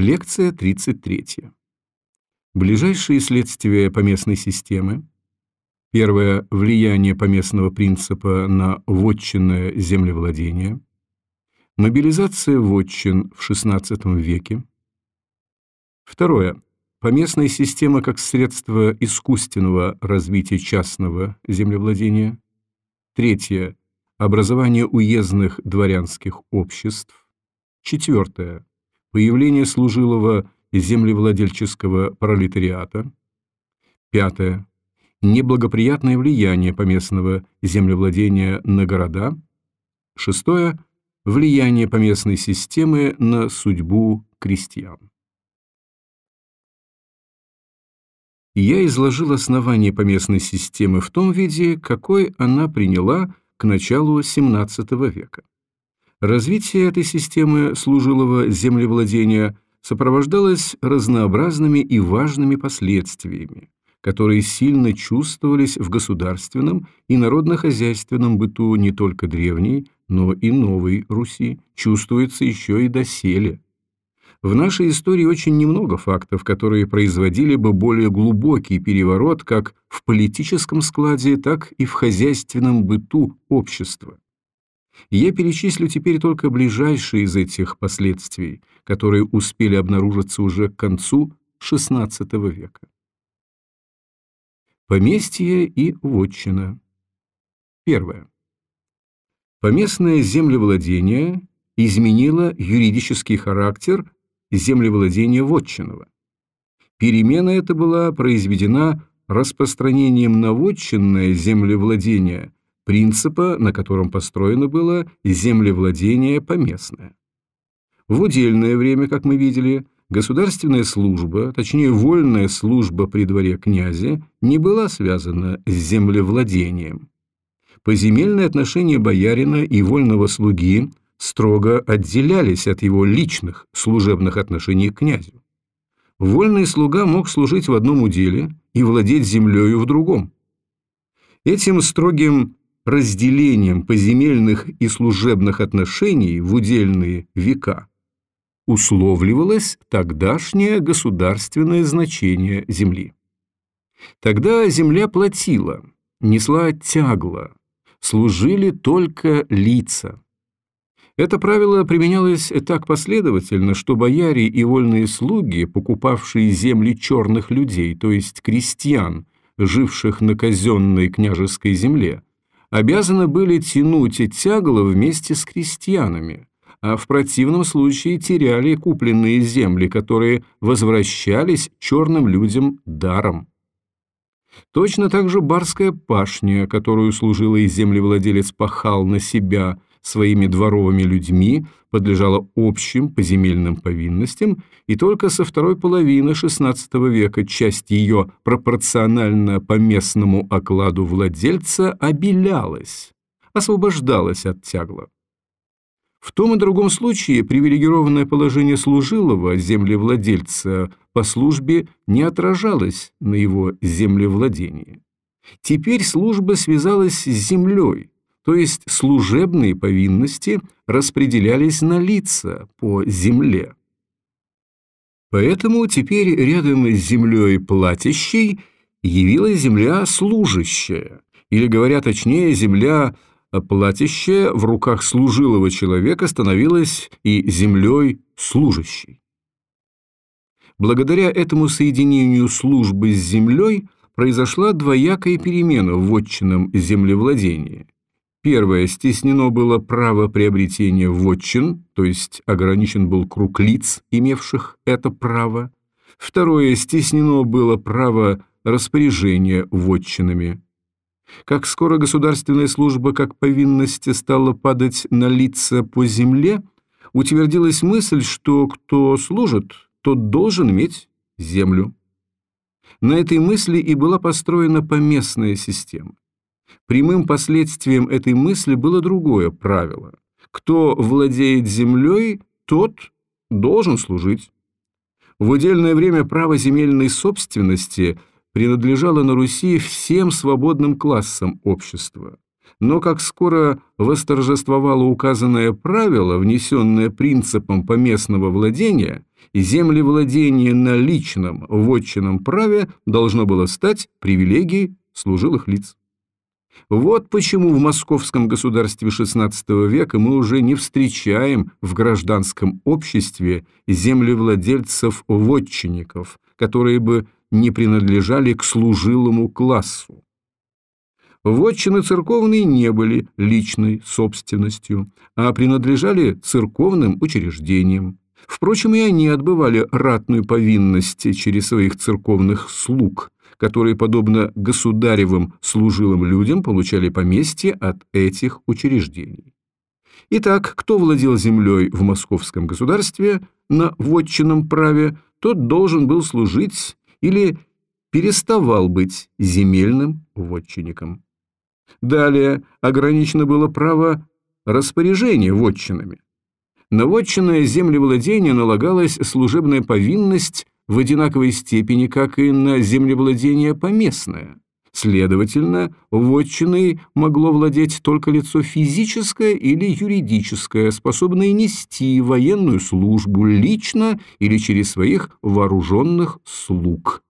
Лекция 33. Ближайшие следствия поместной системы. Первое – влияние поместного принципа на вотчинное землевладение. Мобилизация вотчин в XVI веке. Второе – поместная система как средство искусственного развития частного землевладения. Третье – образование уездных дворянских обществ. Четвертое – появление служилого землевладельческого пролетариата. Пятое. Неблагоприятное влияние поместного землевладения на города. Шестое. Влияние поместной системы на судьбу крестьян. Я изложил основание поместной системы в том виде, какой она приняла к началу XVII века. Развитие этой системы служилого землевладения – сопровождалось разнообразными и важными последствиями, которые сильно чувствовались в государственном и народно-хозяйственном быту не только древней, но и новой Руси, чувствуется еще и доселе. В нашей истории очень немного фактов, которые производили бы более глубокий переворот как в политическом складе, так и в хозяйственном быту общества. Я перечислю теперь только ближайшие из этих последствий, которые успели обнаружиться уже к концу XVI века. Поместье и вотчина. Первое. Поместное землевладение изменило юридический характер землевладения вотчинного. Перемена эта была произведена распространением на вотчинное землевладение принципа, на котором построено было землевладение поместное. В удельное время, как мы видели, государственная служба, точнее вольная служба при дворе князя, не была связана с землевладением. Поземельные отношения боярина и вольного слуги строго отделялись от его личных служебных отношений к князю. Вольный слуга мог служить в одном уделе и владеть землею в другом. Этим строгим разделением поземельных и служебных отношений в удельные века условливалось тогдашнее государственное значение земли. Тогда земля платила, несла тягла, служили только лица. Это правило применялось так последовательно, что бояре и вольные слуги, покупавшие земли черных людей, то есть крестьян, живших на казенной княжеской земле, обязаны были тянуть тягло вместе с крестьянами, а в противном случае теряли купленные земли, которые возвращались черным людям даром. Точно так же барская пашня, которую служилый землевладелец пахал на себя своими дворовыми людьми, подлежала общим поземельным повинностям, и только со второй половины XVI века часть ее пропорционально по местному окладу владельца обелялась, освобождалась от тягла. В том и другом случае привилегированное положение служилого землевладельца по службе не отражалось на его землевладении. Теперь служба связалась с землей, то есть служебные повинности распределялись на лица по земле. Поэтому теперь рядом с землей платящей явилась земля служащая, или, говоря точнее, земля платящая в руках служилого человека становилась и землей служащей. Благодаря этому соединению службы с землей произошла двоякая перемена в вотчинном землевладении. Первое, стеснено было право приобретения вотчин, то есть ограничен был круг лиц, имевших это право. Второе, стеснено было право распоряжения вотчинами. Как скоро государственная служба как повинности стала падать на лица по земле, утвердилась мысль, что кто служит, тот должен иметь землю. На этой мысли и была построена поместная система. Прямым последствием этой мысли было другое правило. Кто владеет землей, тот должен служить. В удельное время право земельной собственности принадлежало на Руси всем свободным классам общества. Но как скоро восторжествовало указанное правило, внесенное принципом поместного владения, землевладение на личном вотчинном праве должно было стать привилегией служилых лиц. Вот почему в московском государстве XVI века мы уже не встречаем в гражданском обществе землевладельцев-вотчинников, которые бы не принадлежали к служилому классу. Вотчины церковные не были личной собственностью, а принадлежали церковным учреждениям. Впрочем, и они отбывали ратную повинность через своих церковных слуг, которые, подобно государевым служилым людям, получали поместье от этих учреждений. Итак, кто владел землей в московском государстве на вотчинном праве, тот должен был служить или переставал быть земельным вотчинником. Далее ограничено было право распоряжения вотчинами. На вотчинное землевладение налагалась служебная повинность в одинаковой степени, как и на землевладение поместное. Следовательно, вотчиной могло владеть только лицо физическое или юридическое, способное нести военную службу лично или через своих вооруженных слуг.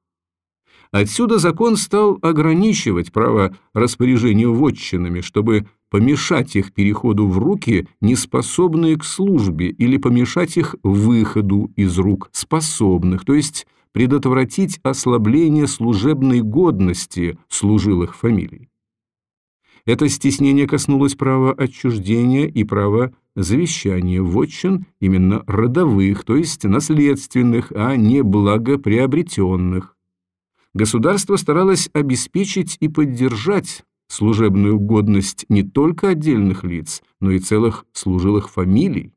Отсюда закон стал ограничивать право распоряжения вотчинами, чтобы помешать их переходу в руки, неспособные к службе, или помешать их выходу из рук способных, то есть предотвратить ослабление служебной годности служилых фамилий. Это стеснение коснулось права отчуждения и права завещания вотчин именно родовых, то есть наследственных, а не благоприобретенных государство старалось обеспечить и поддержать служебную годность не только отдельных лиц, но и целых служилых фамилий.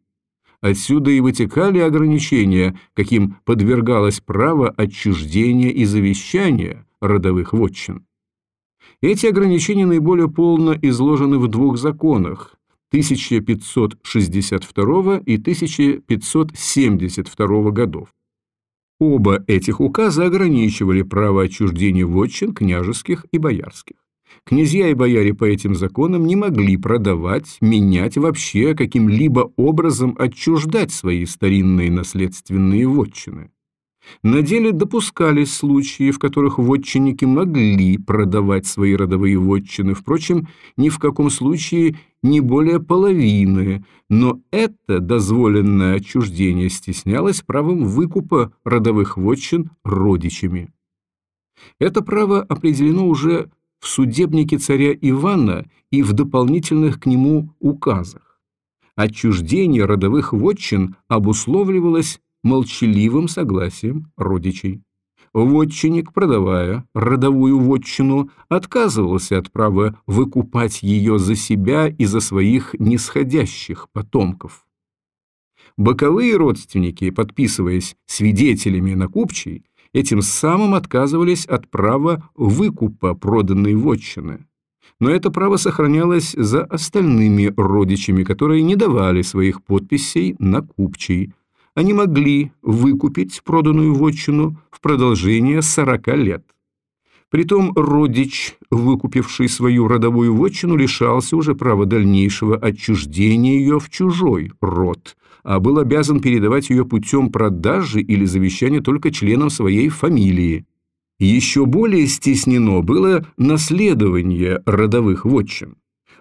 Отсюда и вытекали ограничения, каким подвергалось право отчуждения и завещания родовых вотчин. Эти ограничения наиболее полно изложены в двух законах 1562 и 1572 годов. Оба этих указа ограничивали право отчуждения вотчин княжеских и боярских. Князья и бояре по этим законам не могли продавать, менять вообще каким-либо образом отчуждать свои старинные наследственные вотчины. На деле допускались случаи, в которых вотчинники могли продавать свои родовые вотчины, впрочем, ни в каком случае не более половины, но это дозволенное отчуждение стеснялось правом выкупа родовых вотчин родичами. Это право определено уже в судебнике царя Ивана и в дополнительных к нему указах. Отчуждение родовых вотчин обусловливалось молчаливым согласием родичей. Вотчинник, продавая родовую вотчину, отказывался от права выкупать ее за себя и за своих нисходящих потомков. Боковые родственники, подписываясь свидетелями на купчей, этим самым отказывались от права выкупа проданной вотчины. Но это право сохранялось за остальными родичами, которые не давали своих подписей на купчей, они могли выкупить проданную вотчину в продолжение 40 лет. Притом родич, выкупивший свою родовую вотчину, лишался уже права дальнейшего отчуждения ее в чужой род, а был обязан передавать ее путем продажи или завещания только членам своей фамилии. Еще более стеснено было наследование родовых вотчин.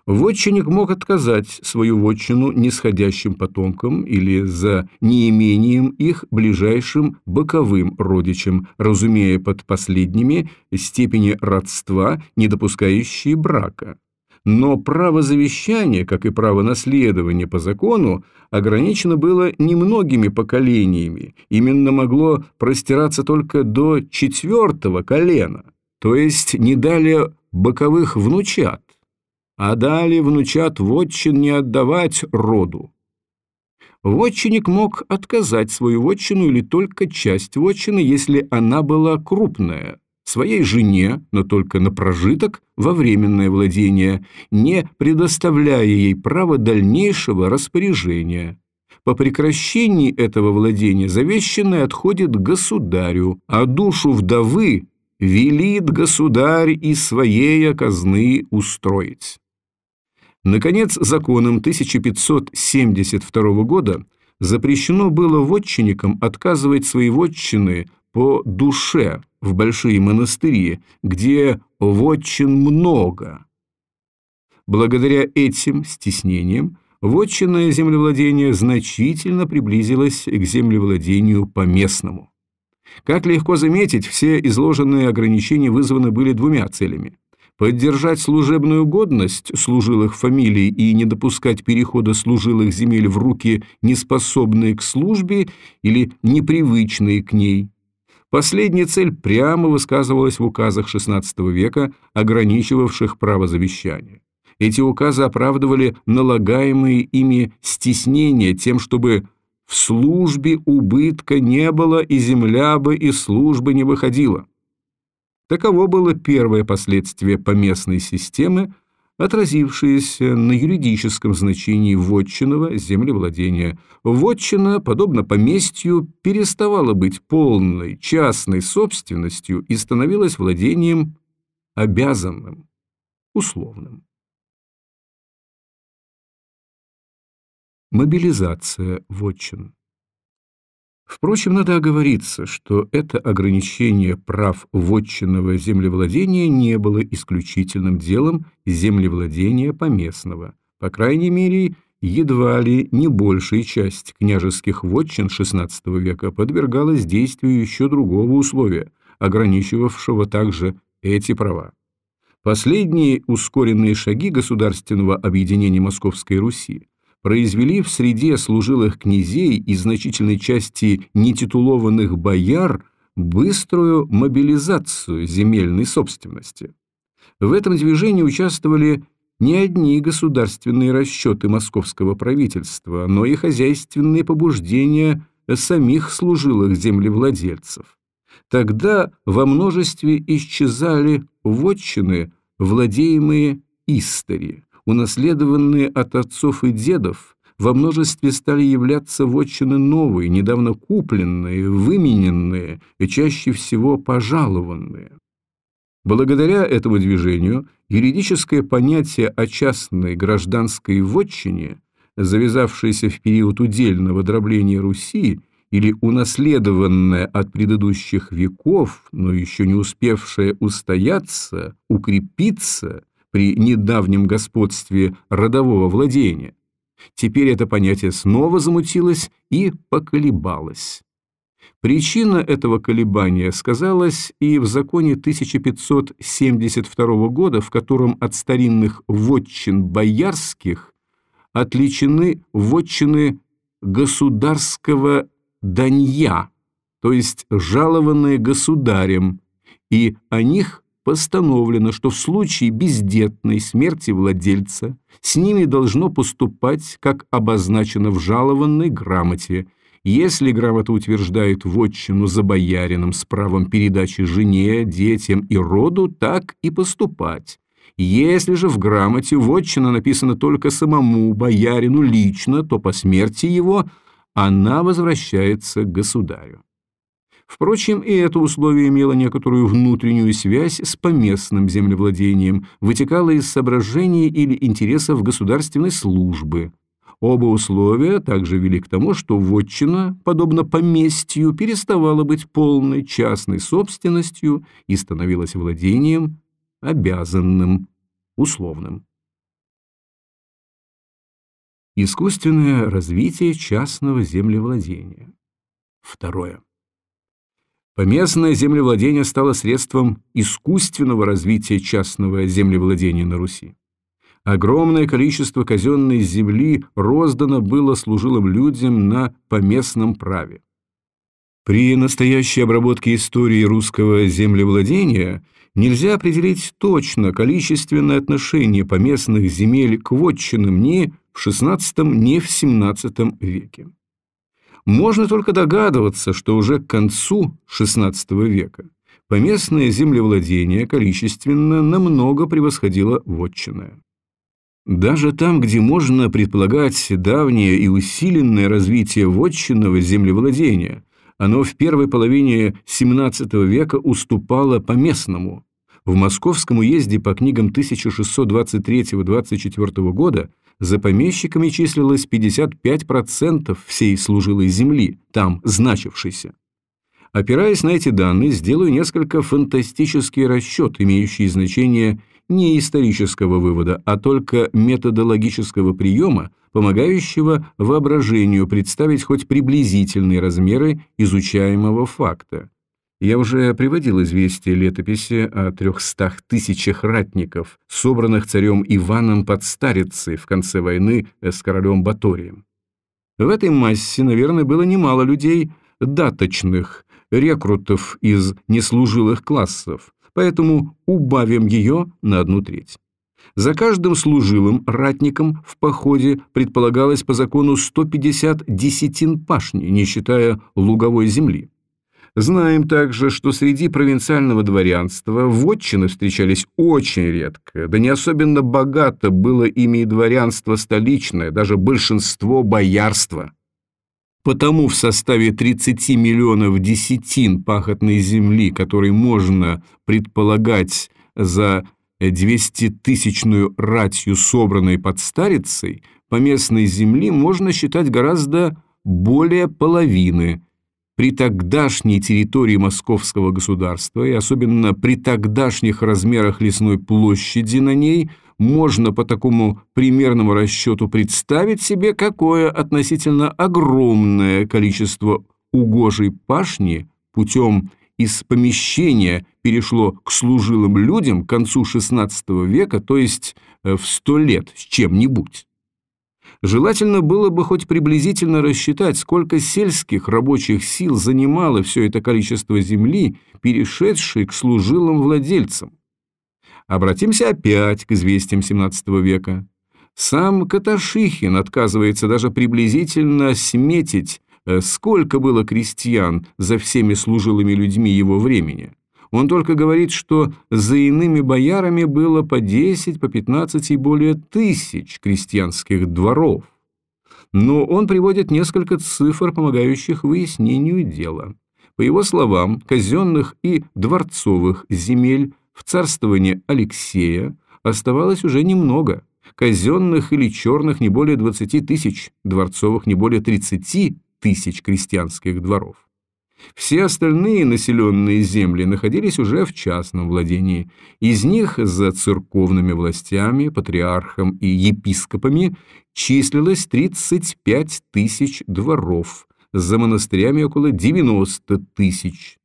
Вотчинник мог отказать свою вотчину нисходящим потомкам или за неимением их ближайшим боковым родичам, разумея под последними степени родства, не допускающие брака. Но право завещания, как и право наследования по закону, ограничено было немногими поколениями, именно могло простираться только до четвертого колена, то есть не далее боковых внучат а дали внучат вотчин не отдавать роду. Вотчинник мог отказать свою вотчину или только часть вотчины, если она была крупная, своей жене, но только на прожиток во временное владение, не предоставляя ей права дальнейшего распоряжения. По прекращении этого владения завещанное отходит государю, а душу вдовы велит государь из своей казны устроить. Наконец, законом 1572 года запрещено было вотчинникам отказывать свои вотчины по душе в большие монастыри, где вотчин много. Благодаря этим стеснениям вотчинное землевладение значительно приблизилось к землевладению поместному. Как легко заметить, все изложенные ограничения вызваны были двумя целями – поддержать служебную годность служилых фамилий и не допускать перехода служилых земель в руки, неспособные к службе или непривычные к ней. Последняя цель прямо высказывалась в указах XVI века, ограничивавших право завещания. Эти указы оправдывали налагаемые ими стеснения тем, чтобы в службе убытка не было, и земля бы из службы не выходила. Таково было первое последствие поместной системы, отразившееся на юридическом значении вотчинного землевладения. Вотчина, подобно поместью, переставала быть полной частной собственностью и становилась владением обязанным, условным. Мобилизация вотчин. Впрочем, надо оговориться, что это ограничение прав вотчинного землевладения не было исключительным делом землевладения поместного. По крайней мере, едва ли не большая часть княжеских вотчин XVI века подвергалась действию еще другого условия, ограничивавшего также эти права. Последние ускоренные шаги государственного объединения Московской Руси произвели в среде служилых князей и значительной части нетитулованных бояр быструю мобилизацию земельной собственности. В этом движении участвовали не одни государственные расчеты московского правительства, но и хозяйственные побуждения самих служилых землевладельцев. Тогда во множестве исчезали вотчины, владеемые истори, унаследованные от отцов и дедов, во множестве стали являться вотчины новые, недавно купленные, вымененные и чаще всего пожалованные. Благодаря этому движению юридическое понятие о частной гражданской вотчине, завязавшееся в период удельного дробления Руси или унаследованное от предыдущих веков, но еще не успевшее устояться, укрепиться – при недавнем господстве родового владения. Теперь это понятие снова замутилось и поколебалось. Причина этого колебания сказалась и в законе 1572 года, в котором от старинных вотчин боярских отличены вотчины государского данья, то есть жалованные государем, и о них постановлено, что в случае бездетной смерти владельца с ними должно поступать, как обозначено в жалованной грамоте, если грамота утверждает вотчину за боярином с правом передачи жене, детям и роду, так и поступать. Если же в грамоте вотчина написана только самому боярину лично, то по смерти его она возвращается государю. Впрочем, и это условие имело некоторую внутреннюю связь с поместным землевладением, вытекало из соображений или интересов государственной службы. Оба условия также вели к тому, что вотчина, подобно поместью, переставала быть полной частной собственностью и становилась владением обязанным, условным. Искусственное развитие частного землевладения. Второе. Поместное землевладение стало средством искусственного развития частного землевладения на Руси. Огромное количество казенной земли роздано было служилым людям на поместном праве. При настоящей обработке истории русского землевладения нельзя определить точно количественное отношение поместных земель к вотчинам ни в XVI, ни в XVII веке. Можно только догадываться, что уже к концу XVI века поместное землевладение количественно намного превосходило вотчинное. Даже там, где можно предполагать давнее и усиленное развитие вотчинного землевладения, оно в первой половине XVII века уступало поместному. В Московском уезде по книгам 1623-24 года за помещиками числилось 55% всей служилой земли, там значившейся. Опираясь на эти данные, сделаю несколько фантастический расчет, имеющий значение не исторического вывода, а только методологического приема, помогающего воображению представить хоть приблизительные размеры изучаемого факта. Я уже приводил известие летописи о трехстах тысячах ратников, собранных царем Иваном под Старицей в конце войны с королем Баторием. В этой массе, наверное, было немало людей даточных, рекрутов из неслужилых классов, поэтому убавим ее на одну треть. За каждым служилым ратником в походе предполагалось по закону 150 десятин пашни, не считая луговой земли. Знаем также, что среди провинциального дворянства вотчины встречались очень редко, да не особенно богато было ими и дворянство столичное, даже большинство боярства. Потому в составе 30 миллионов десятин пахотной земли, которой можно предполагать за 200-тысячную ратью, собранной под старицей, поместной земли можно считать гораздо более половины – при тогдашней территории московского государства и особенно при тогдашних размерах лесной площади на ней можно по такому примерному расчету представить себе, какое относительно огромное количество угожей пашни путем из помещения перешло к служилым людям к концу XVI века, то есть э, в сто лет с чем-нибудь. Желательно было бы хоть приблизительно рассчитать, сколько сельских рабочих сил занимало все это количество земли, перешедшей к служилым владельцам. Обратимся опять к известиям XVII века. Сам Каташихин отказывается даже приблизительно сметить, э, сколько было крестьян за всеми служилыми людьми его времени. Он только говорит, что за иными боярами было по 10, по 15 и более тысяч крестьянских дворов. Но он приводит несколько цифр, помогающих выяснению дела. По его словам, казенных и дворцовых земель в царствовании Алексея оставалось уже немного. Казенных или черных не более 20 тысяч, дворцовых не более 30 тысяч крестьянских дворов. Все остальные населенные земли находились уже в частном владении. Из них за церковными властями, патриархом и епископами числилось 35 тысяч дворов, за монастырями около 90 тысяч.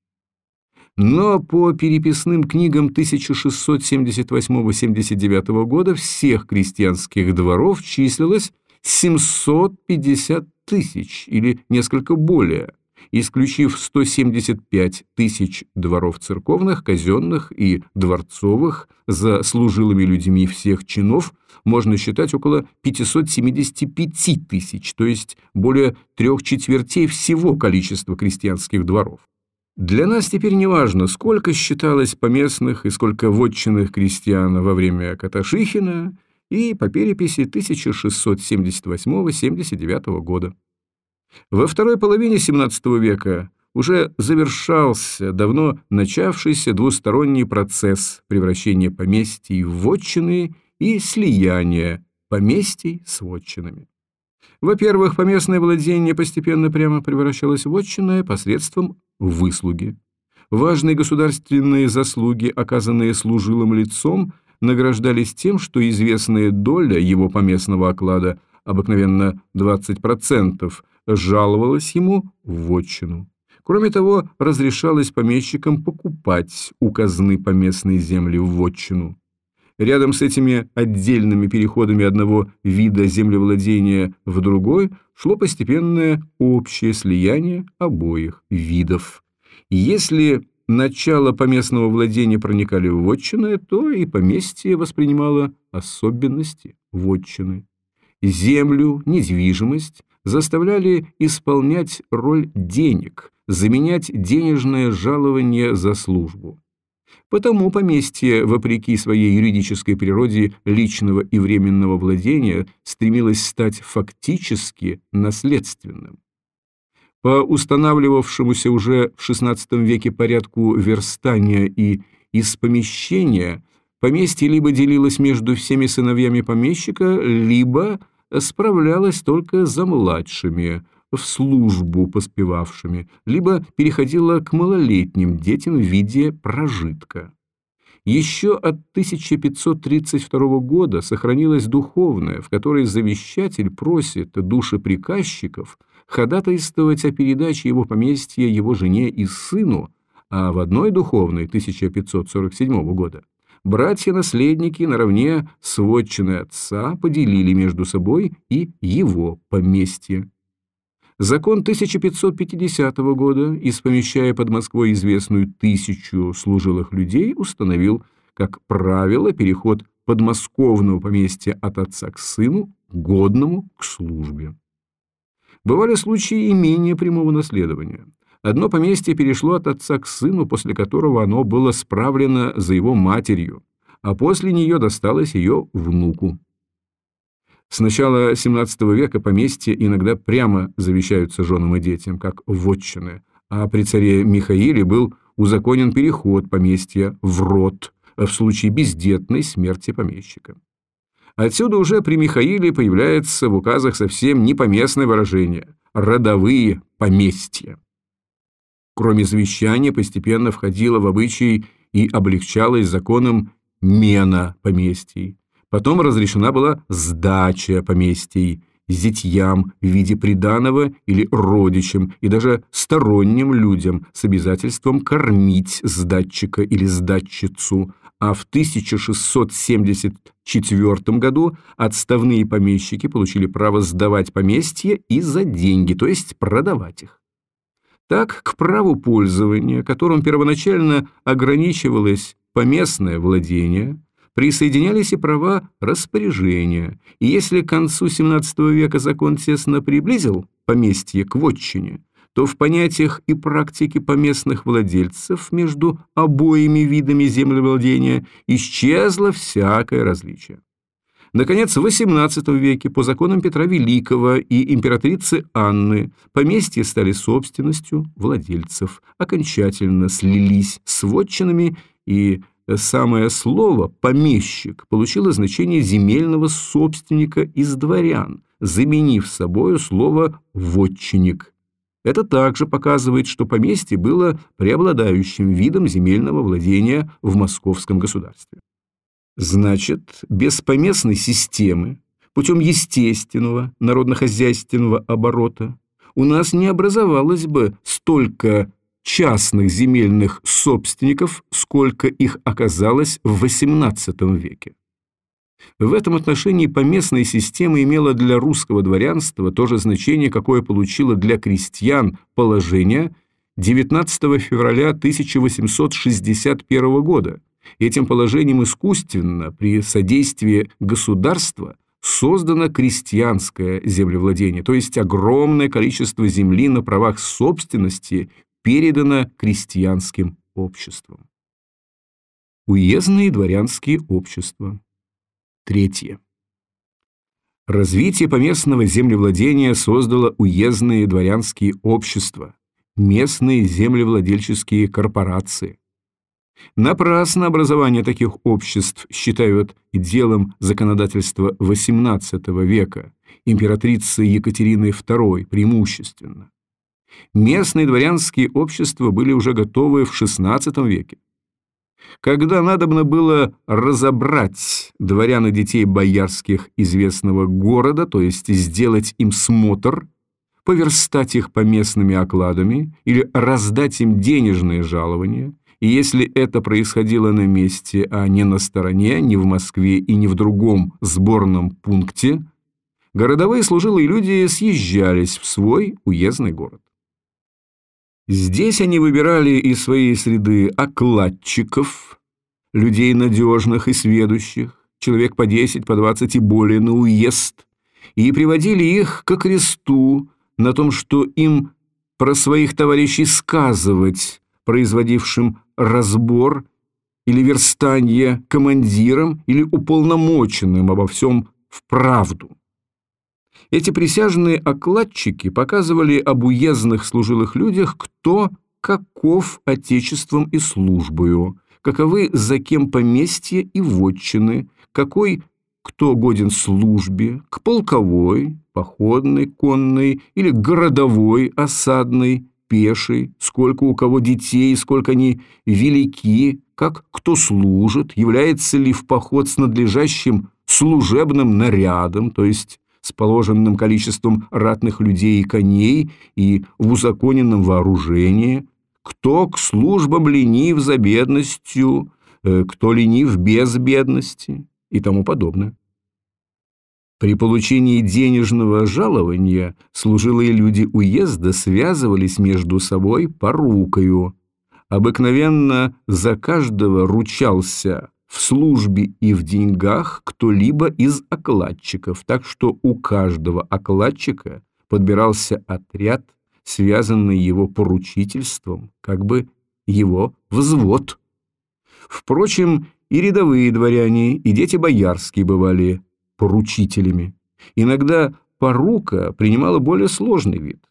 Но по переписным книгам 1678-79 года всех крестьянских дворов числилось 750 тысяч или несколько более – исключив 175 тысяч дворов церковных, казенных и дворцовых, за служилыми людьми всех чинов, можно считать около 575 тысяч, то есть более трех четвертей всего количества крестьянских дворов. Для нас теперь не важно, сколько считалось поместных и сколько вотчинных крестьян во время Каташихина и по переписи 1678-79 года. Во второй половине XVII века уже завершался давно начавшийся двусторонний процесс превращения поместий в вотчины и слияния поместий с вотчинами. Во-первых, поместное владение постепенно прямо превращалось в вотчинное посредством выслуги. Важные государственные заслуги, оказанные служилым лицом, награждались тем, что известная доля его поместного оклада, обыкновенно 20%, жаловалась ему в отчину. Кроме того, разрешалось помещикам покупать у казны поместные земли в отчину. Рядом с этими отдельными переходами одного вида землевладения в другой шло постепенное общее слияние обоих видов. Если начало поместного владения проникали в вотчины, то и поместье воспринимало особенности вотчины. Землю, недвижимость заставляли исполнять роль денег, заменять денежное жалование за службу. Потому поместье, вопреки своей юридической природе личного и временного владения, стремилось стать фактически наследственным. По устанавливавшемуся уже в XVI веке порядку верстания и из помещения поместье либо делилось между всеми сыновьями помещика, либо справлялось только за младшими, в службу поспевавшими, либо переходило к малолетним детям в виде прожитка. Еще от 1532 года сохранилась духовная, в которой завещатель просит души приказчиков ходатайствовать о передаче его поместья его жене и сыну, а в одной духовной 1547 года братья-наследники наравне с вотчиной отца поделили между собой и его поместье. Закон 1550 года, испомещая под Москвой известную тысячу служилых людей, установил, как правило, переход подмосковного поместья от отца к сыну, годному к службе. Бывали случаи и менее прямого наследования. Одно поместье перешло от отца к сыну, после которого оно было справлено за его матерью, а после нее досталось ее внуку. С начала XVII века поместья иногда прямо завещаются женам и детям, как вотчины, а при царе Михаиле был узаконен переход поместья в род в случае бездетной смерти помещика. Отсюда уже при Михаиле появляется в указах совсем непоместное выражение «родовые поместья». Кроме завещания, постепенно входило в обычай и облегчалось законом мена поместий. Потом разрешена была сдача поместий зятьям в виде приданого или родичам и даже сторонним людям с обязательством кормить сдатчика или сдатчицу, а в 1674 году отставные помещики получили право сдавать поместья и за деньги, то есть продавать их. Так, к праву пользования, которым первоначально ограничивалось поместное владение, присоединялись и права распоряжения, и если к концу XVII века закон тесно приблизил поместье к вотчине, то в понятиях и практике поместных владельцев между обоими видами землевладения исчезло всякое различие. Наконец, в XVIII веке по законам Петра Великого и императрицы Анны поместья стали собственностью владельцев, окончательно слились с вотчинами, и самое слово «помещик» получило значение земельного собственника из дворян, заменив собою слово «вотчинник». Это также показывает, что поместье было преобладающим видом земельного владения в московском государстве. Значит, без поместной системы, путем естественного народно-хозяйственного оборота, у нас не образовалось бы столько частных земельных собственников, сколько их оказалось в XVIII веке. В этом отношении поместная система имела для русского дворянства то же значение, какое получило для крестьян положение 19 февраля 1861 года, Этим положением искусственно при содействии государства создано крестьянское землевладение, то есть огромное количество земли на правах собственности передано крестьянским обществам. Уездные дворянские общества. Третье. Развитие поместного землевладения создало уездные дворянские общества, местные землевладельческие корпорации, Напрасно образование таких обществ считают делом законодательства XVIII века, императрицы Екатерины II преимущественно. Местные дворянские общества были уже готовы в XVI веке. Когда надобно было разобрать дворян и детей боярских известного города, то есть сделать им смотр, поверстать их поместными окладами или раздать им денежные жалования – и если это происходило на месте, а не на стороне, не в Москве и не в другом сборном пункте, городовые служилые люди съезжались в свой уездный город. Здесь они выбирали из своей среды окладчиков, людей надежных и сведущих, человек по 10, по 20 и более на уезд, и приводили их к кресту на том, что им про своих товарищей сказывать, производившим разбор или верстанье командиром или уполномоченным обо всем в правду. Эти присяжные окладчики показывали об уездных служилых людях, кто каков отечеством и службою, каковы за кем поместья и вотчины, какой кто годен службе, к полковой, походной, конной или городовой, осадной, пешей, сколько у кого детей, сколько они велики, как кто служит, является ли в поход с надлежащим служебным нарядом, то есть с положенным количеством ратных людей и коней и в узаконенном вооружении, кто к службам ленив за бедностью, э, кто ленив без бедности и тому подобное. При получении денежного жалования служилые люди уезда связывались между собой порукою. Обыкновенно за каждого ручался в службе и в деньгах кто-либо из окладчиков, так что у каждого окладчика подбирался отряд, связанный его поручительством, как бы его взвод. Впрочем, и рядовые дворяне, и дети боярские бывали поручителями. Иногда порука принимала более сложный вид.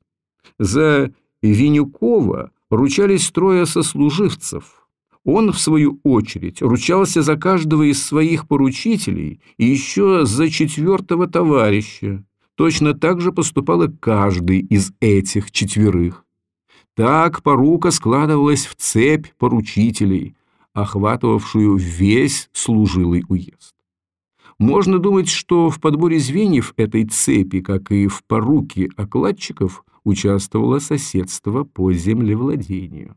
За Винюкова ручались трое сослуживцев – он, в свою очередь, ручался за каждого из своих поручителей и еще за четвертого товарища. Точно так же поступал и каждый из этих четверых. Так порука складывалась в цепь поручителей, охватывавшую весь служилый уезд. Можно думать, что в подборе звеньев этой цепи, как и в поруке окладчиков, участвовало соседство по землевладению.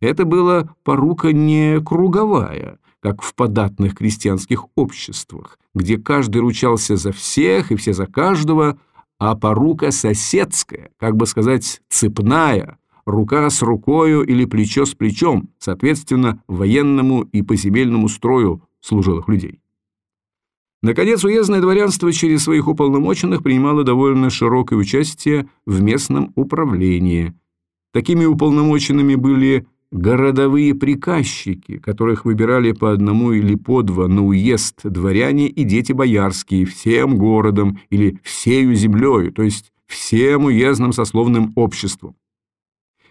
Это была порука не круговая, как в податных крестьянских обществах, где каждый ручался за всех и все за каждого, а порука соседская, как бы сказать, цепная, рука с рукою или плечо с плечом, соответственно, военному и поземельному строю служилых людей. Наконец, уездное дворянство через своих уполномоченных принимало довольно широкое участие в местном управлении. Такими уполномоченными были городовые приказчики, которых выбирали по одному или по два на уезд дворяне и дети боярские всем городом или всею землею, то есть всем уездным сословным обществом.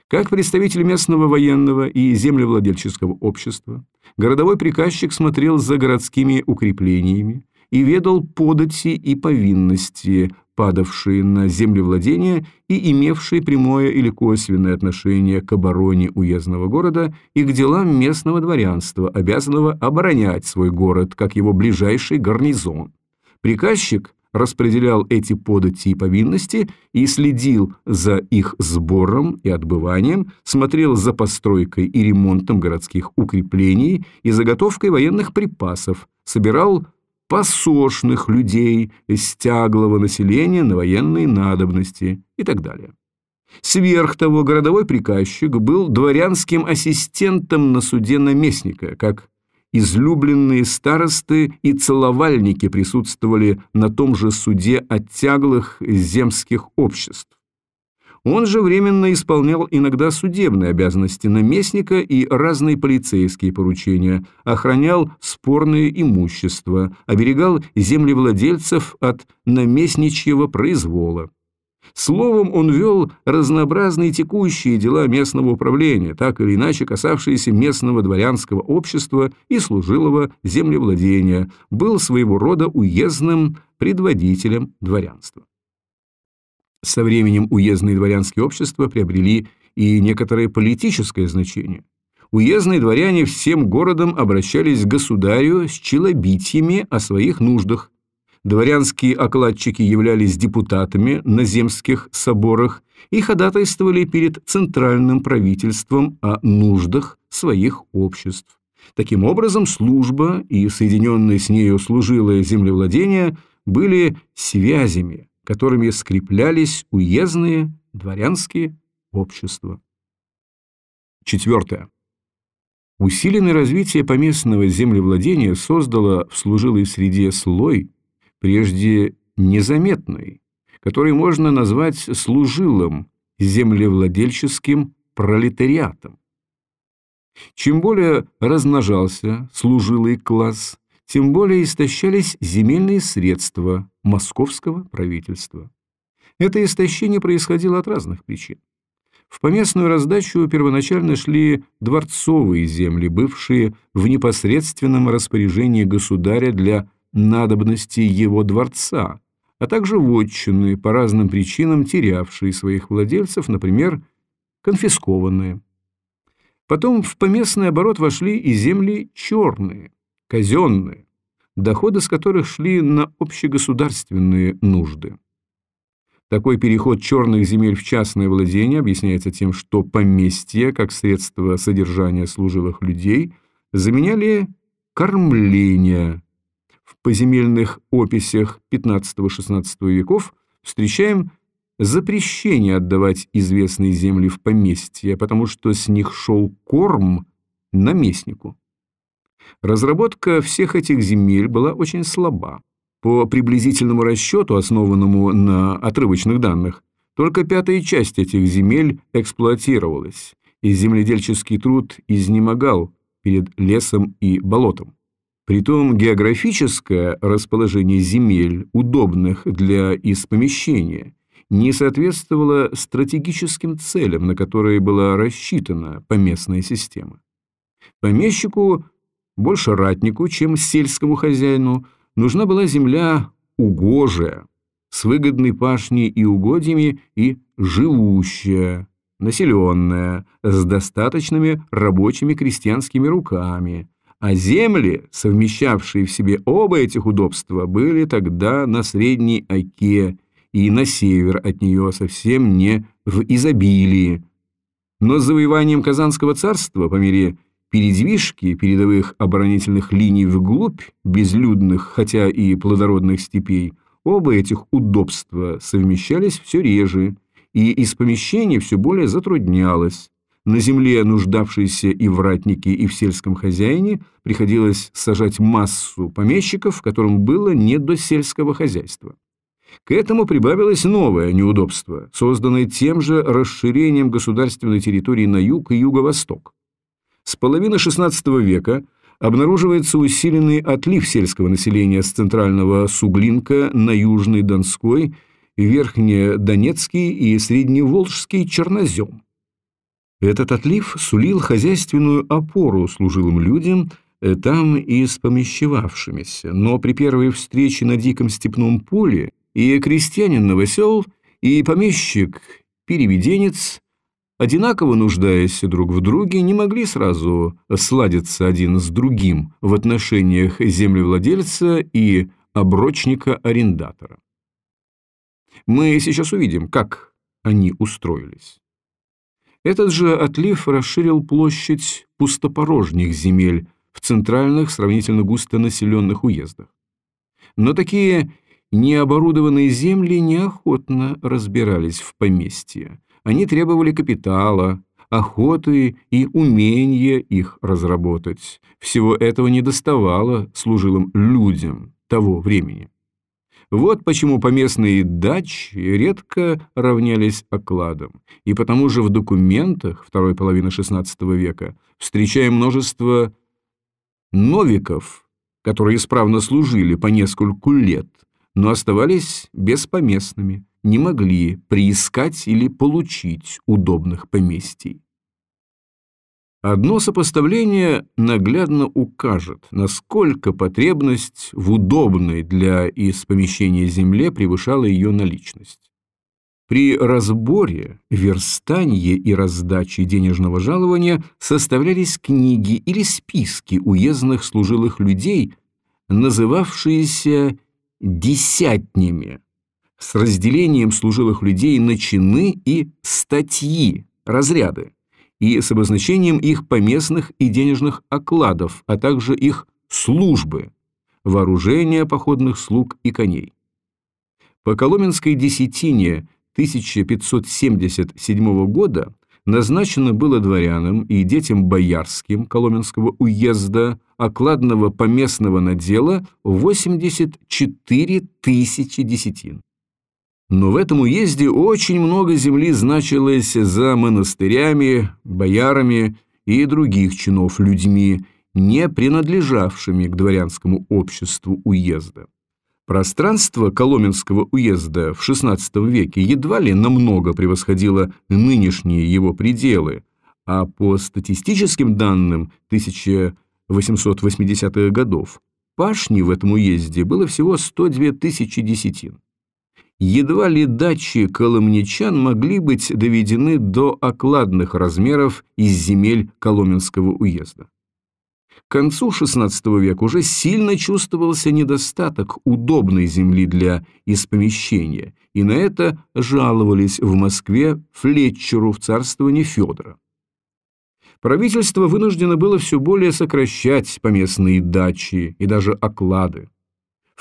Как представитель местного военного и землевладельческого общества, городовой приказчик смотрел за городскими укреплениями и ведал подати и повинности, падавшие на землевладение и имевшие прямое или косвенное отношение к обороне уездного города и к делам местного дворянства, обязанного оборонять свой город как его ближайший гарнизон. Приказчик распределял эти подати и повинности и следил за их сбором и отбыванием, смотрел за постройкой и ремонтом городских укреплений и заготовкой военных припасов, собирал посошных людей из тяглого населения на военные надобности и так далее. Сверх того, городовой приказчик был дворянским ассистентом на суде наместника, как излюбленные старосты и целовальники присутствовали на том же суде от тяглых земских обществ. Он же временно исполнял иногда судебные обязанности наместника и разные полицейские поручения, охранял спорное имущество, оберегал землевладельцев от наместничьего произвола. Словом, он вел разнообразные текущие дела местного управления, так или иначе касавшиеся местного дворянского общества и служилого землевладения, был своего рода уездным предводителем дворянства. Со временем уездные дворянские общества приобрели и некоторое политическое значение. Уездные дворяне всем городом обращались к государю с челобитиями о своих нуждах. Дворянские окладчики являлись депутатами на земских соборах и ходатайствовали перед центральным правительством о нуждах своих обществ. Таким образом, служба и соединенные с нею служилое землевладение были связями, которыми скреплялись уездные дворянские общества. Четвертое. Усиленное развитие поместного землевладения создало в служилой среде слой, прежде незаметный, который можно назвать служилым землевладельческим пролетариатом. Чем более размножался служилый класс, тем более истощались земельные средства московского правительства. Это истощение происходило от разных причин. В поместную раздачу первоначально шли дворцовые земли, бывшие в непосредственном распоряжении государя для надобности его дворца, а также вотчины, по разным причинам терявшие своих владельцев, например, конфискованные. Потом в поместный оборот вошли и земли черные, казенные, доходы с которых шли на общегосударственные нужды. Такой переход черных земель в частное владение объясняется тем, что поместья, как средство содержания служилых людей, заменяли кормление. В поземельных описях XV-XVI веков встречаем запрещение отдавать известные земли в поместья, потому что с них шел корм наместнику. Разработка всех этих земель была очень слаба. По приблизительному расчету, основанному на отрывочных данных, только пятая часть этих земель эксплуатировалась, и земледельческий труд изнемогал перед лесом и болотом. Притом географическое расположение земель, удобных для испомещения, не соответствовало стратегическим целям, на которые была рассчитана поместная система. Помещику, больше ратнику, чем сельскому хозяину – нужна была земля угожая, с выгодной пашней и угодьями и живущая, населенная, с достаточными рабочими крестьянскими руками, а земли, совмещавшие в себе оба этих удобства, были тогда на Средней Оке и на север от нее совсем не в изобилии. Но с завоеванием Казанского царства по мере Передвижки передовых оборонительных линий вглубь безлюдных, хотя и плодородных степей, оба этих удобства совмещались все реже, и из помещений все более затруднялось. На земле, нуждавшейся и в ратнике, и в сельском хозяине, приходилось сажать массу помещиков, которым было не до сельского хозяйства. К этому прибавилось новое неудобство, созданное тем же расширением государственной территории на юг и юго-восток. С половины XVI века обнаруживается усиленный отлив сельского населения с центрального Суглинка на Южный Донской, Верхнедонецкий и Средневолжский чернозем. Этот отлив сулил хозяйственную опору служилым людям, э, там и спомещевавшимися, но при первой встрече на диком степном поле и крестьянин новосел, и помещик-переведенец одинаково нуждаясь друг в друге, не могли сразу сладиться один с другим в отношениях землевладельца и оброчника-арендатора. Мы сейчас увидим, как они устроились. Этот же отлив расширил площадь пустопорожних земель в центральных, сравнительно густонаселенных уездах. Но такие необорудованные земли неохотно разбирались в поместье, они требовали капитала, охоты и умения их разработать. Всего этого не доставало служилым людям того времени. Вот почему поместные дачи редко равнялись окладам, и потому же в документах второй половины XVI века встречаем множество новиков, которые исправно служили по нескольку лет, но оставались беспоместными, не могли приискать или получить удобных поместий. Одно сопоставление наглядно укажет, насколько потребность в удобной для испомещения земле превышала ее наличность. При разборе, верстанье и раздаче денежного жалования составлялись книги или списки уездных служилых людей, называвшиеся десятнями, с разделением служилых людей на чины и статьи, разряды, и с обозначением их поместных и денежных окладов, а также их службы, вооружения походных слуг и коней. По Коломенской десятине 1577 года назначено было дворянам и детям боярским Коломенского уезда окладного поместного надела 84 тысячи десятин. Но в этом уезде очень много земли значилось за монастырями, боярами и других чинов людьми, не принадлежавшими к дворянскому обществу уезда. Пространство Коломенского уезда в XVI веке едва ли намного превосходило нынешние его пределы, а по статистическим данным 1880-х годов пашни в этом уезде было всего 102 тысячи десятин. Едва ли дачи коломничан могли быть доведены до окладных размеров из земель Коломенского уезда. К концу XVI века уже сильно чувствовался недостаток удобной земли для испомещения, и на это жаловались в Москве Флетчеру в царствовании Федора. Правительство вынуждено было все более сокращать поместные дачи и даже оклады.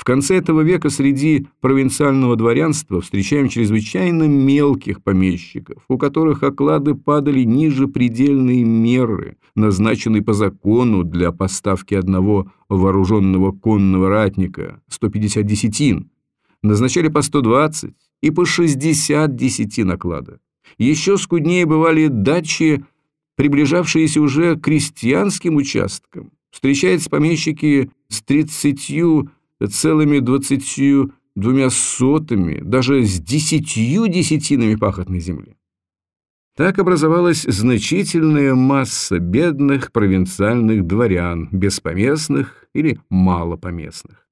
В конце этого века среди провинциального дворянства встречаем чрезвычайно мелких помещиков, у которых оклады падали ниже предельной меры, назначенной по закону для поставки одного вооруженного конного ратника 150 десятин. Назначали по 120 и по 60 десятин оклада. Еще скуднее бывали дачи, приближавшиеся уже к крестьянским участкам. Встречаются помещики с 30 целыми двадцатью двумя сотами, даже с десятью десятинами пахотной земли. Так образовалась значительная масса бедных провинциальных дворян, беспоместных или малопоместных.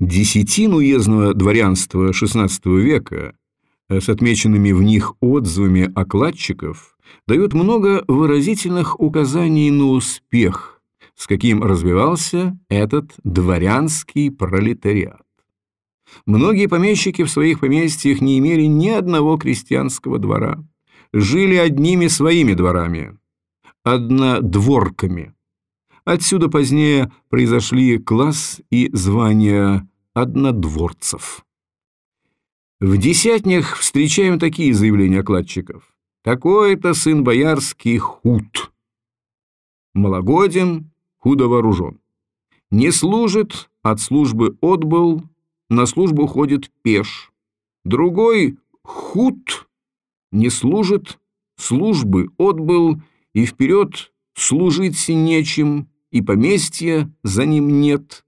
Десятин уездного дворянства XVI века э, с отмеченными в них отзывами окладчиков дают много выразительных указаний на успех с каким развивался этот дворянский пролетариат. Многие помещики в своих поместьях не имели ни одного крестьянского двора, жили одними своими дворами, однодворками. Отсюда позднее произошли класс и звания однодворцев. В десятнях встречаем такие заявления окладчиков. Такой-то сын боярский худ. Малогодин, худо вооружен. Не служит, от службы отбыл, на службу ходит пеш. Другой худ не служит, службы отбыл, и вперед служить нечем, и поместья за ним нет.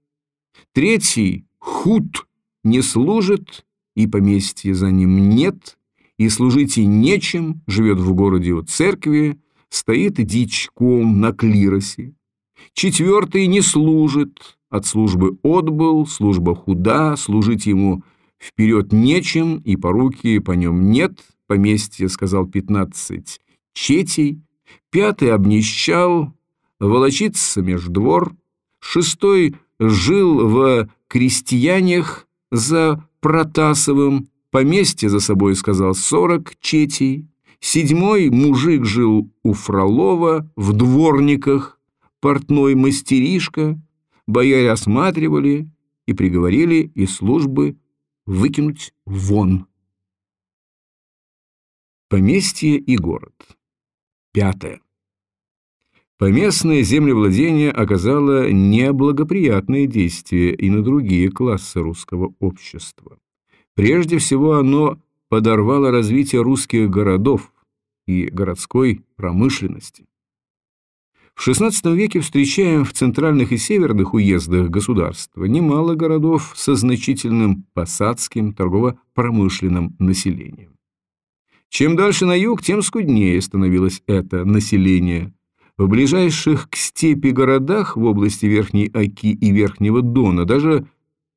Третий худ не служит, и поместья за ним нет, и служить и нечем, живет в городе у церкви, стоит дичком на клиросе. Четвертый не служит, от службы отбыл, служба худа, служить ему вперед нечем, и поруки по нем нет, поместье, сказал пятнадцать, четей, пятый обнищал, волочится меж двор, шестой жил в крестьянях за Протасовым, поместье за собой сказал сорок четей, седьмой мужик жил у Фролова в дворниках, портной мастеришка, бояре осматривали и приговорили из службы выкинуть вон. Поместье и город. Пятое. Поместное землевладение оказало неблагоприятное действие и на другие классы русского общества. Прежде всего оно подорвало развитие русских городов и городской промышленности. В XVI веке встречаем в центральных и северных уездах государства немало городов со значительным посадским торгово-промышленным населением. Чем дальше на юг, тем скуднее становилось это население. В ближайших к степи городах в области Верхней Оки и Верхнего Дона даже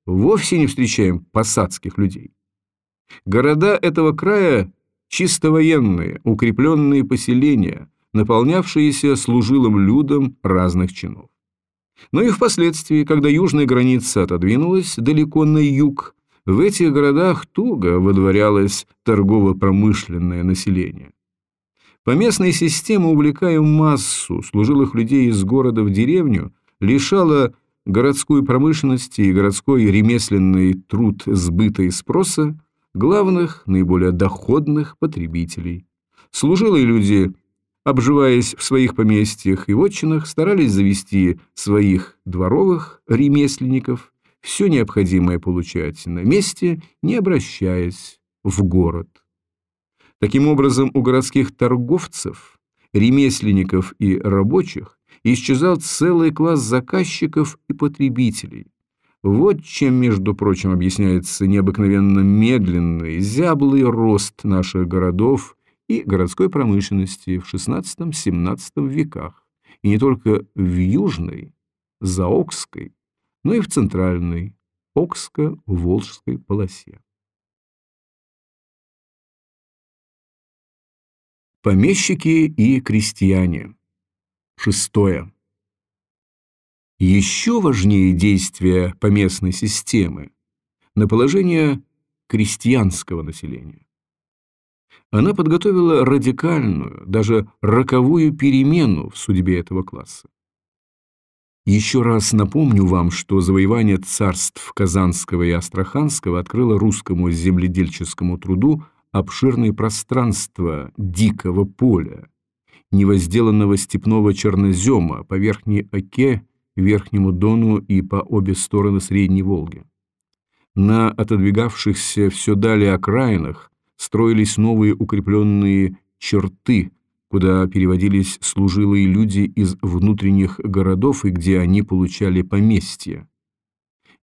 вовсе не встречаем посадских людей. Города этого края чисто военные, укрепленные поселения – наполнявшиеся служилым людом разных чинов. Но и впоследствии, когда южная граница отодвинулась далеко на юг, в этих городах туго выдворялось торгово-промышленное население. Поместная система, увлекая массу служилых людей из города в деревню, лишала городской промышленности и городской ремесленный труд сбыта и спроса главных, наиболее доходных потребителей. Служилые люди обживаясь в своих поместьях и вотчинах, старались завести своих дворовых ремесленников, все необходимое получать на месте, не обращаясь в город. Таким образом, у городских торговцев, ремесленников и рабочих исчезал целый класс заказчиков и потребителей, Вот чем, между прочим, объясняется необыкновенно медленный, зяблый рост наших городов и городской промышленности в XVI-XVII веках, и не только в Южной, Заокской, но и в Центральной, Окско-Волжской полосе. Помещики и крестьяне. Шестое. Еще важнее действия поместной системы на положение крестьянского населения. Она подготовила радикальную, даже роковую перемену в судьбе этого класса. Еще раз напомню вам, что завоевание царств Казанского и Астраханского открыло русскому земледельческому труду обширные пространства дикого поля, невозделанного степного чернозема по Верхней Оке Верхнему Дону и по обе стороны Средней Волги. На отодвигавшихся все далее окраинах строились новые укрепленные черты, куда переводились служилые люди из внутренних городов и где они получали поместья.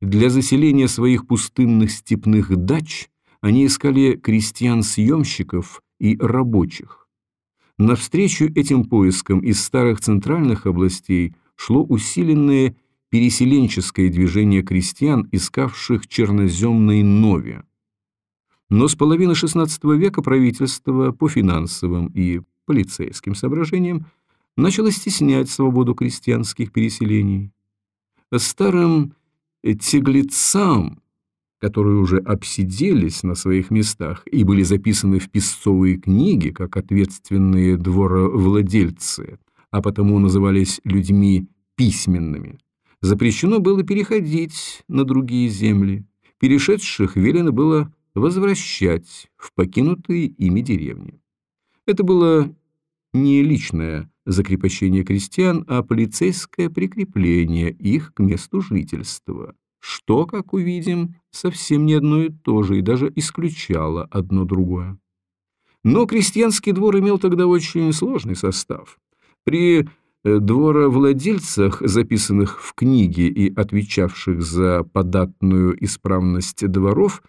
Для заселения своих пустынных степных дач они искали крестьян-съемщиков и рабочих. Навстречу этим поискам из старых центральных областей шло усиленное переселенческое движение крестьян, искавших черноземной нове. Но с половины XVI века правительство по финансовым и полицейским соображениям начало стеснять свободу крестьянских переселений. Старым теглецам, которые уже обсиделись на своих местах и были записаны в песцовые книги как ответственные дворовладельцы, а потому назывались людьми письменными. Запрещено было переходить на другие земли. Перешедших велено было возвращать в покинутые ими деревни. Это было не личное закрепощение крестьян, а полицейское прикрепление их к месту жительства, что, как увидим, совсем не одно и то же и даже исключало одно другое. Но крестьянский двор имел тогда очень сложный состав. При э, дворовладельцах, записанных в книге и отвечавших за податную исправность дворов,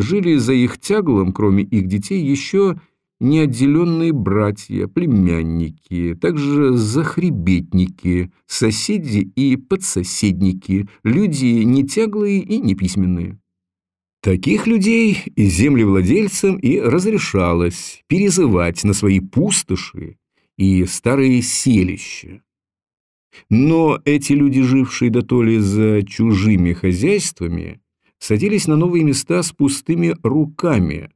жили за их тяглом, кроме их детей, еще неотделенные братья, племянники, также захребетники, соседи и подсоседники, люди нетяглые и неписьменные. Таких людей землевладельцам и разрешалось перезывать на свои пустоши и старые селища. Но эти люди, жившие до то ли за чужими хозяйствами, садились на новые места с пустыми руками,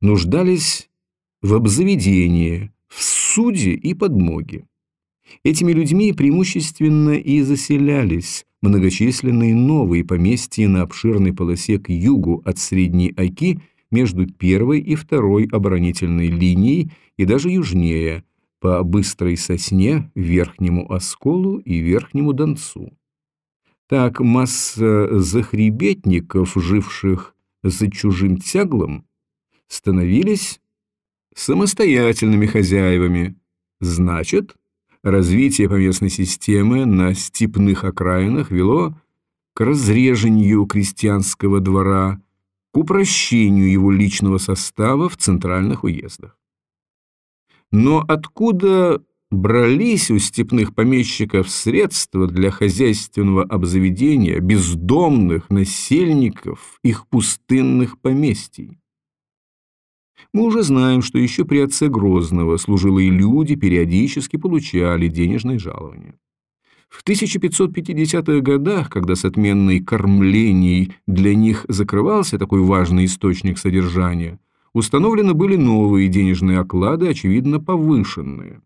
нуждались в обзаведении, в суде и подмоге. Этими людьми преимущественно и заселялись многочисленные новые поместья на обширной полосе к югу от Средней Оки между первой и второй оборонительной линией и даже южнее – по Быстрой Сосне, Верхнему Осколу и Верхнему Донцу. Так масса захребетников, живших за чужим тяглом, становились самостоятельными хозяевами. Значит, развитие поместной системы на степных окраинах вело к разрежению крестьянского двора, к упрощению его личного состава в центральных уездах. Но откуда брались у степных помещиков средства для хозяйственного обзаведения бездомных насельников их пустынных поместий? Мы уже знаем, что еще при отце Грозного служилые люди периодически получали денежные жалования. В 1550-х годах, когда с отменной кормлений для них закрывался такой важный источник содержания, установлены были новые денежные оклады, очевидно повышенные.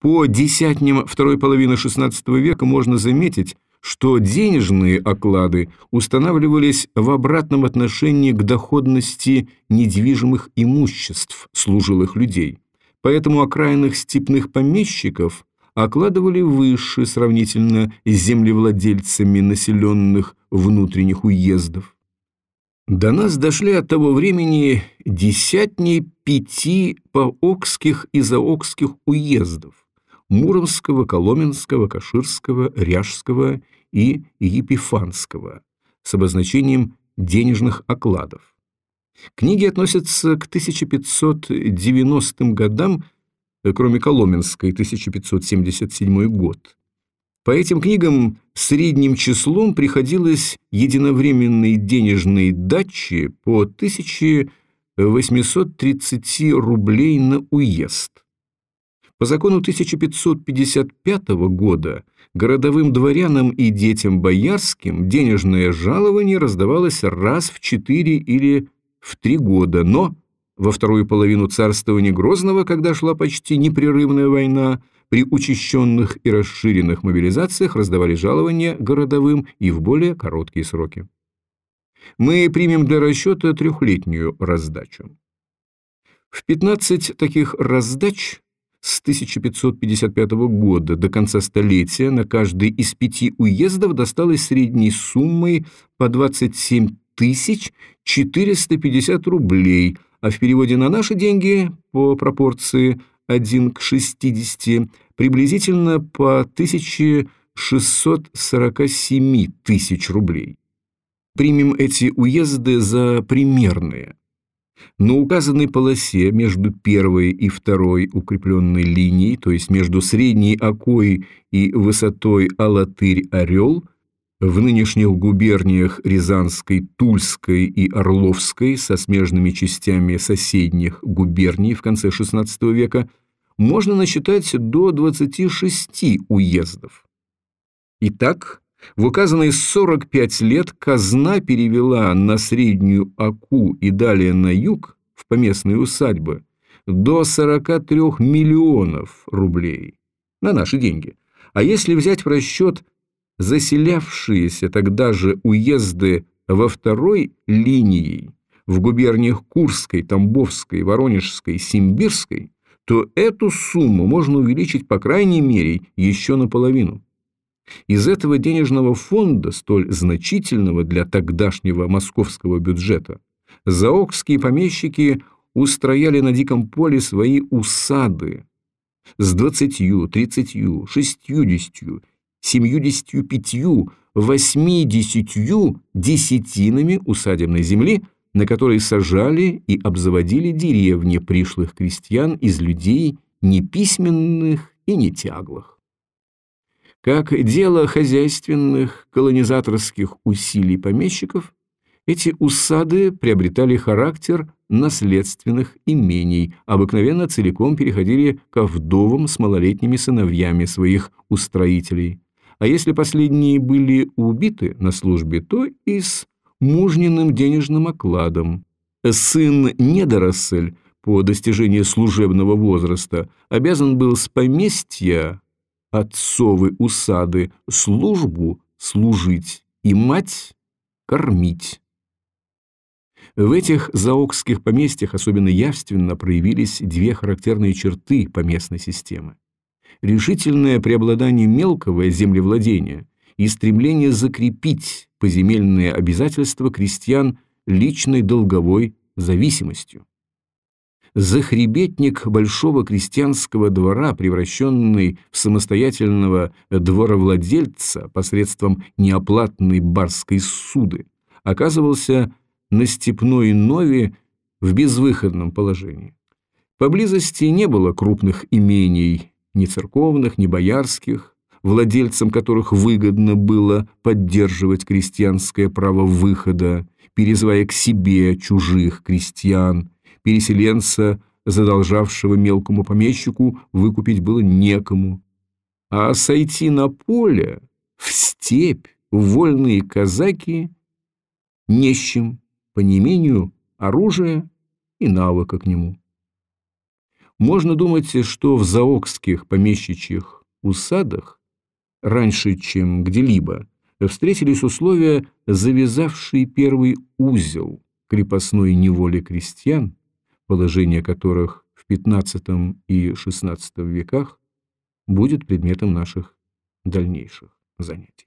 По десятням второй половины XVI века можно заметить, что денежные оклады устанавливались в обратном отношении к доходности недвижимых имуществ служилых людей. Поэтому окраинных степных помещиков окладывали выше сравнительно с землевладельцами населенных внутренних уездов. До нас дошли от того времени десятни пяти поокских и заокских уездов Муромского, Коломенского, Каширского, Ряжского и Епифанского, с обозначением денежных окладов. Книги относятся к 1590 годам, кроме Коломенской, 1577 год. По этим книгам средним числом приходилось единовременные денежные дачи по 1830 рублей на уезд. По закону 1555 года городовым дворянам и детям боярским денежное жалование раздавалось раз в четыре или в три года, но во вторую половину царствования Грозного, когда шла почти непрерывная война, при учащенных и расширенных мобилизациях раздавали жалования городовым и в более короткие сроки. Мы примем для расчета трехлетнюю раздачу. В 15 таких раздач с 1555 года до конца столетия на каждый из пяти уездов досталось средней суммой по 27 тысяч 450 рублей, а в переводе на наши деньги по пропорции 1 к 60 приблизительно по 1647 тысяч рублей. Примем эти уезды за примерные. На указанной полосе между первой и второй укрепленной линией, то есть между средней Окой и высотой Алатырь-Орел, в нынешних губерниях Рязанской, Тульской и Орловской со смежными частями соседних губерний в конце XVI века можно насчитать до 26 уездов. Итак, в указанные 45 лет казна перевела на Среднюю Аку и далее на юг, в поместные усадьбы, до 43 миллионов рублей на наши деньги. А если взять в расчет заселявшиеся тогда же уезды во второй линии в губерниях Курской, Тамбовской, Воронежской, Симбирской, то эту сумму можно увеличить по крайней мере еще наполовину. Из этого денежного фонда, столь значительного для тогдашнего московского бюджета, заокские помещики устрояли на диком поле свои усады с двадцатью, тридцатью, шестьюдесятью, семьюдесятью пятью, восьмидесятью десятинами усадебной земли, на которой сажали и обзаводили деревни пришлых крестьян из людей неписьменных и нетяглых. Как дело хозяйственных колонизаторских усилий помещиков, эти усады приобретали характер наследственных имений, обыкновенно целиком переходили ко вдовам с малолетними сыновьями своих устроителей. А если последние были убиты на службе, то и с мужниным денежным окладом. Сын недоросль по достижении служебного возраста обязан был с поместья отцовы усады службу служить и мать кормить. В этих заокских поместьях особенно явственно проявились две характерные черты поместной системы. Решительное преобладание мелкого землевладения и стремление закрепить поземельные обязательства крестьян личной долговой зависимостью захребетник большого крестьянского двора, превращенный в самостоятельного дворовладельца посредством неоплатной барской суды, оказывался на степной нове в безвыходном положении. Поблизости не было крупных имений, ни церковных, ни боярских, владельцам которых выгодно было поддерживать крестьянское право выхода, перезвая к себе чужих крестьян, переселенца, задолжавшего мелкому помещику, выкупить было некому. А сойти на поле, в степь, в вольные казаки не с чем, по неимению оружия и навыка к нему. Можно думать, что в заокских помещичьих усадах раньше, чем где-либо, встретились условия, завязавшие первый узел крепостной неволи крестьян, положение которых в XV и XVI веках будет предметом наших дальнейших занятий.